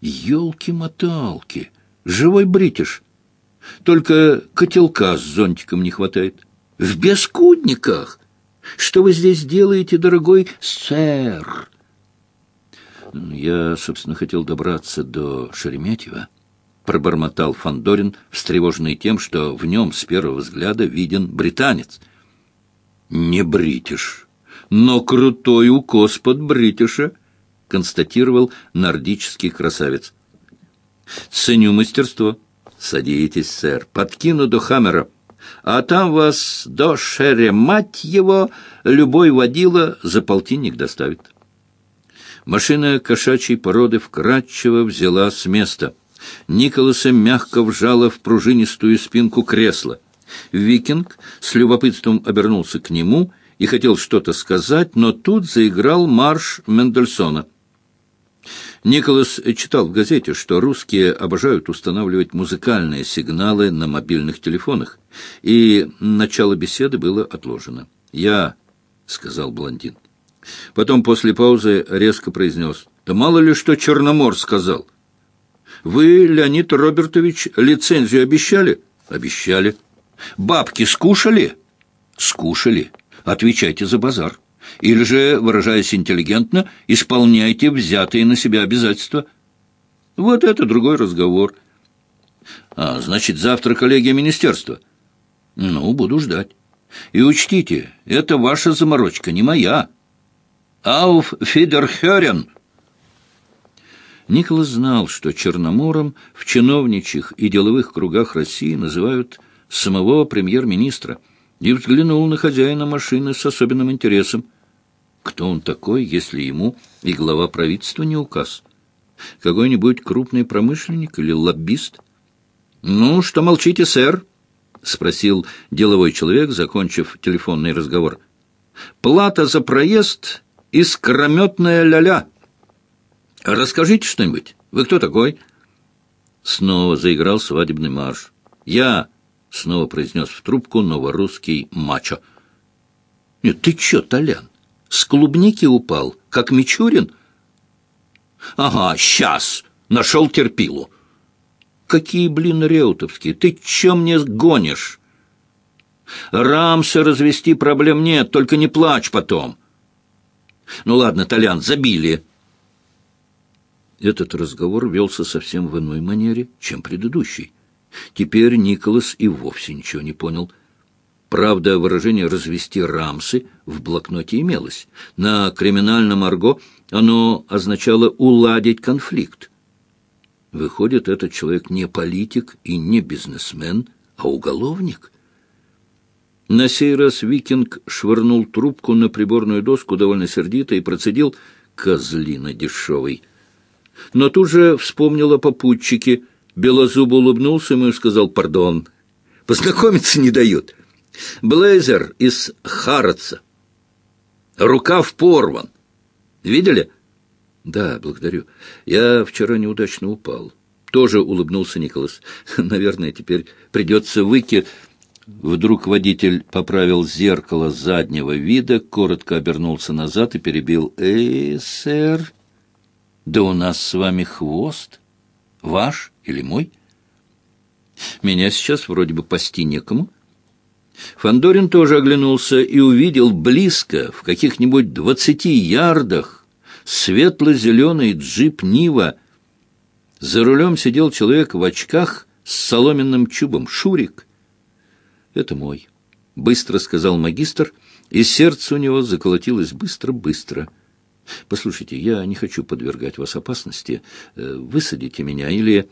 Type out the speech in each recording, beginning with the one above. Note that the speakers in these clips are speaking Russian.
Ёлки-моталки! Живой бритиш! Только котелка с зонтиком не хватает. В бескудниках! Что вы здесь делаете, дорогой сэр? Я, собственно, хотел добраться до Шереметьева. Пробормотал Фандорин, встревоженный тем, что в нем с первого взгляда виден британец. Не бритиш, но крутой укос под бритиша, констатировал нордический красавец. Ценю мастерство. Садитесь, сэр. Подкину до Хаммера а там вас до Шереметьево любой водила за полтинник доставит. Машина кошачьей породы вкратчиво взяла с места. Николаса мягко вжала в пружинистую спинку кресла. Викинг с любопытством обернулся к нему и хотел что-то сказать, но тут заиграл марш Мендельсона — Николас читал в газете, что русские обожают устанавливать музыкальные сигналы на мобильных телефонах, и начало беседы было отложено. «Я», — сказал блондин. Потом после паузы резко произнес, «Да мало ли что Черномор сказал». «Вы, Леонид Робертович, лицензию обещали?» «Обещали». «Бабки скушали?» «Скушали. Отвечайте за базар» или же, выражаясь интеллигентно, исполняйте взятые на себя обязательства. Вот это другой разговор. А, значит, завтра коллегия министерства. Ну, буду ждать. И учтите, это ваша заморочка, не моя. Ауф Фидерхерен. Николас знал, что Черномором в чиновничьих и деловых кругах России называют самого премьер-министра, и взглянул на хозяина машины с особенным интересом. Кто он такой, если ему и глава правительства не указ? Какой-нибудь крупный промышленник или лоббист? «Ну, что молчите, сэр?» — спросил деловой человек, закончив телефонный разговор. «Плата за проезд — искрометная ля-ля. Расскажите что-нибудь. Вы кто такой?» Снова заиграл свадебный марш. «Я!» — снова произнес в трубку новорусский мачо. «Нет, ты чё, Толян? С клубники упал, как Мичурин? Ага, сейчас. Нашел терпилу. Какие, блин, реутовские? Ты чем мне гонишь? Рамса развести проблем нет, только не плачь потом. Ну ладно, Толян, забили. Этот разговор велся совсем в иной манере, чем предыдущий. Теперь Николас и вовсе ничего не понял — Правда, выражение «развести рамсы» в блокноте имелось. На криминальном арго оно означало «уладить конфликт». Выходит, этот человек не политик и не бизнесмен, а уголовник. На сей раз викинг швырнул трубку на приборную доску довольно сердито и процедил «козлина дешевый». Но тут же вспомнил о попутчике. Белозуб улыбнулся ему и сказал «пардон». «Познакомиться не дают». Блейзер из Харатса. Рукав порван. Видели? Да, благодарю. Я вчера неудачно упал. Тоже улыбнулся Николас. Наверное, теперь придется выки... Вдруг водитель поправил зеркало заднего вида, коротко обернулся назад и перебил. «Эй, сэр, да у нас с вами хвост. Ваш или мой? Меня сейчас вроде бы пасти некому». Фандорин тоже оглянулся и увидел близко, в каких-нибудь двадцати ярдах, светло-зеленый джип Нива. За рулем сидел человек в очках с соломенным чубом, Шурик. «Это мой», — быстро сказал магистр, и сердце у него заколотилось быстро-быстро. «Послушайте, я не хочу подвергать вас опасности. Э, высадите меня или...»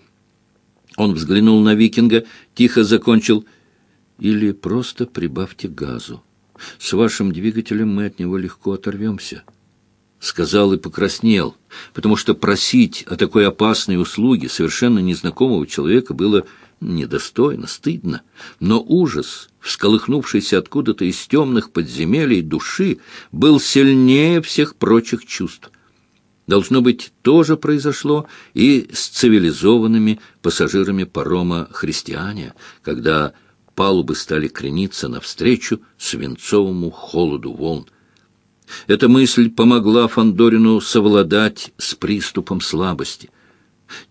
Он взглянул на викинга, тихо закончил — или просто прибавьте газу. С вашим двигателем мы от него легко оторвемся. Сказал и покраснел, потому что просить о такой опасной услуге совершенно незнакомого человека было недостойно, стыдно. Но ужас, всколыхнувшийся откуда-то из темных подземелий души, был сильнее всех прочих чувств. Должно быть, тоже произошло и с цивилизованными пассажирами парома «Христиане», когда палубы стали крениться навстречу свинцовому холоду волн. Эта мысль помогла Фандорину совладать с приступом слабости.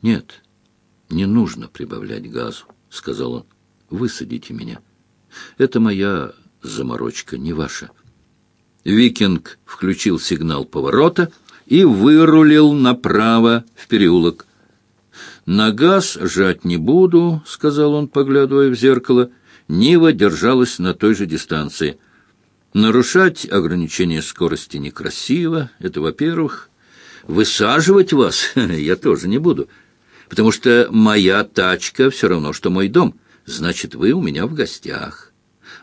Нет, не нужно прибавлять газу, — сказал он. Высадите меня. Это моя заморочка, не ваша. Викинг включил сигнал поворота и вырулил направо в переулок. «На газ жать не буду», — сказал он, поглядывая в зеркало. Нива держалась на той же дистанции. «Нарушать ограничение скорости некрасиво, это во-первых. Высаживать вас я тоже не буду, потому что моя тачка все равно, что мой дом. Значит, вы у меня в гостях,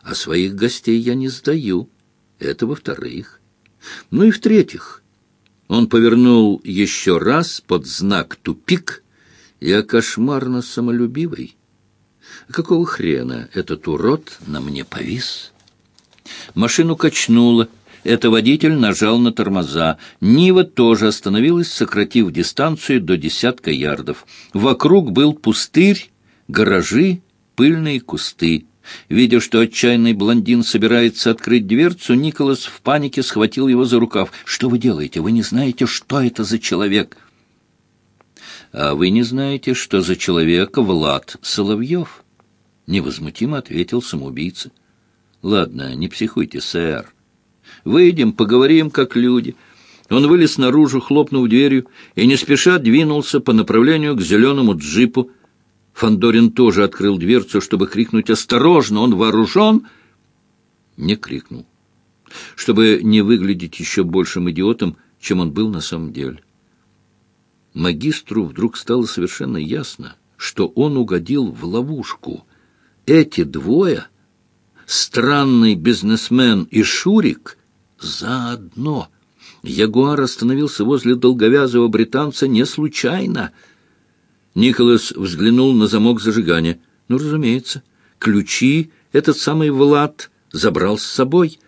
а своих гостей я не сдаю». Это во-вторых. Ну и в-третьих, он повернул еще раз под знак «тупик». Я кошмарно самолюбивый. Какого хрена этот урод на мне повис? Машину качнуло. Это водитель нажал на тормоза. Нива тоже остановилась, сократив дистанцию до десятка ярдов. Вокруг был пустырь, гаражи, пыльные кусты. Видя, что отчаянный блондин собирается открыть дверцу, Николас в панике схватил его за рукав. «Что вы делаете? Вы не знаете, что это за человек?» «А вы не знаете, что за человек Влад Соловьев?» Невозмутимо ответил самоубийца. «Ладно, не психуйте, сэр. Выйдем, поговорим, как люди». Он вылез наружу, хлопнув дверью, и не спеша двинулся по направлению к зеленому джипу, Фандорин тоже открыл дверцу, чтобы крикнуть «Осторожно! Он вооружен!» Не крикнул, чтобы не выглядеть еще большим идиотом, чем он был на самом деле. Магистру вдруг стало совершенно ясно, что он угодил в ловушку. Эти двое, странный бизнесмен и Шурик, заодно. Ягуар остановился возле долговязого британца не случайно — Николас взглянул на замок зажигания. Ну, разумеется, ключи этот самый Влад забрал с собой.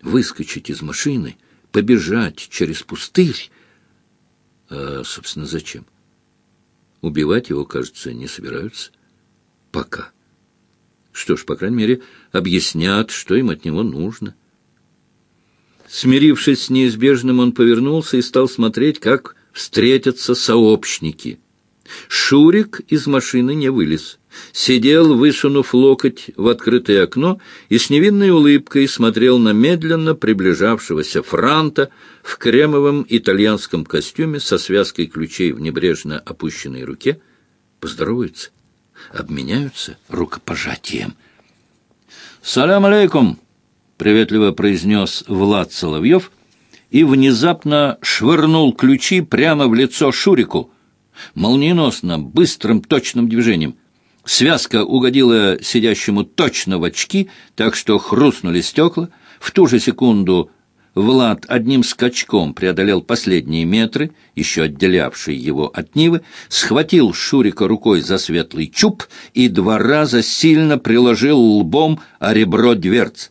Выскочить из машины, побежать через пустырь. А, собственно, зачем? Убивать его, кажется, не собираются. Пока. Что ж, по крайней мере, объяснят, что им от него нужно. Смирившись с неизбежным, он повернулся и стал смотреть, как встретятся сообщники — Шурик из машины не вылез. Сидел, высунув локоть в открытое окно, и с невинной улыбкой смотрел на медленно приближавшегося Франта в кремовом итальянском костюме со связкой ключей в небрежно опущенной руке. Поздороваются, обменяются рукопожатием. «Салям алейкум!» — приветливо произнес Влад Соловьев и внезапно швырнул ключи прямо в лицо Шурику — молниеносно, быстрым, точным движением. Связка угодила сидящему точно в очки, так что хрустнули стекла. В ту же секунду Влад одним скачком преодолел последние метры, еще отделявшие его от Нивы, схватил Шурика рукой за светлый чуб и два раза сильно приложил лбом о ребро дверц.